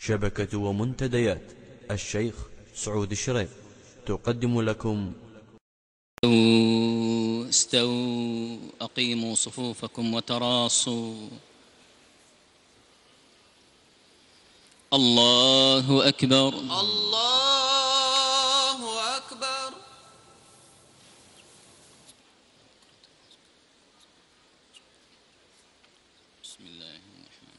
شبكة ومنتديات. الشيخ سعود الشريف تقدم لكم. استووا استووا أقيموا صفوفكم وتراصوا. الله أكبر. الله أكبر بسم الله الرحمن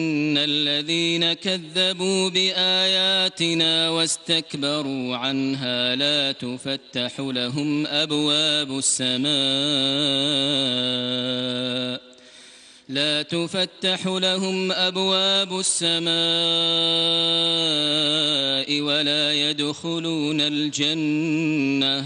الذين كذبوا بآياتنا واستكبروا عنها لا تفتح لهم أبواب السماء لا تفتح لهم أبواب السماء ولا يدخلون الجنة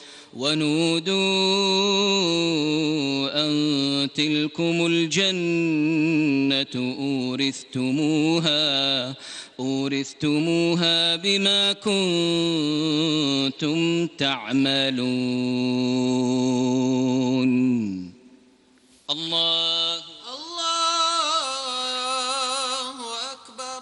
ونودوا أن تلكم الجنة أورثتموها أورثتموها بما كنتم تعملون. الله الله أكبر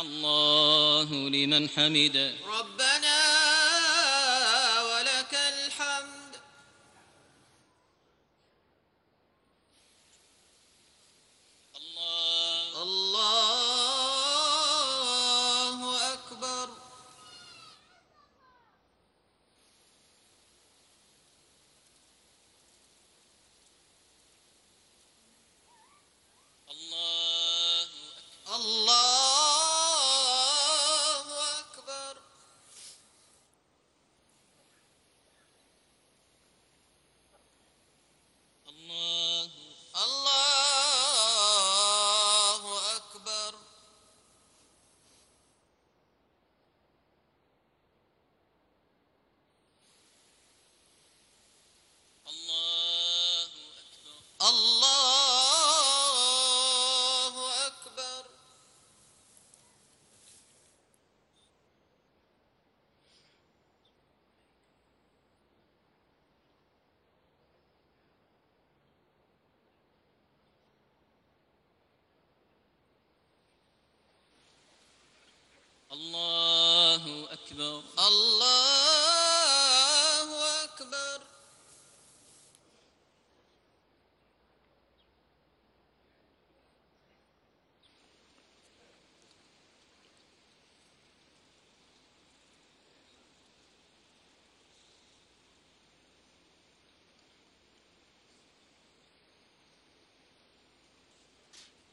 الله لمن حمده. ربنا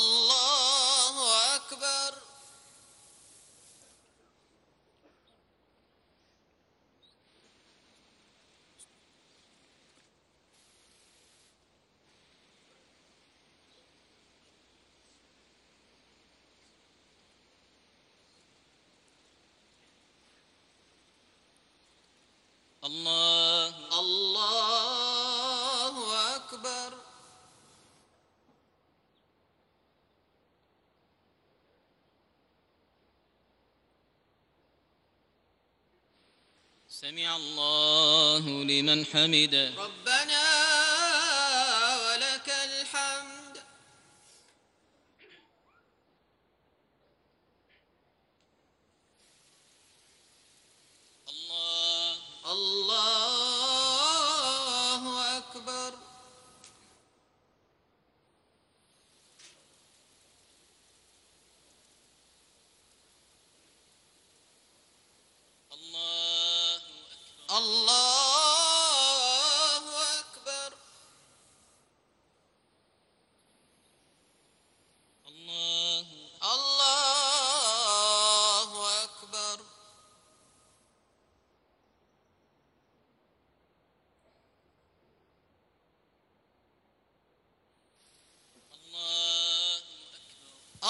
الله أكبر. الله سمع الله لمن حمده.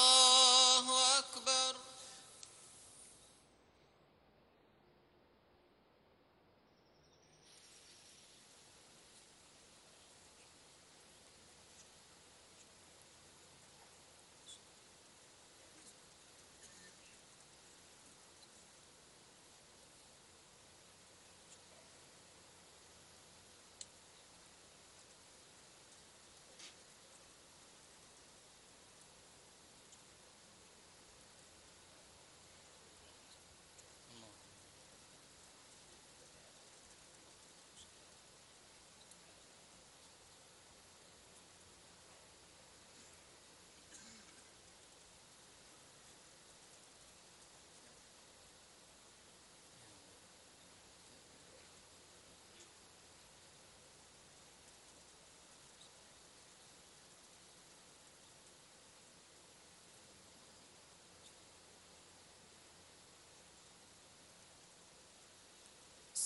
الله أكبر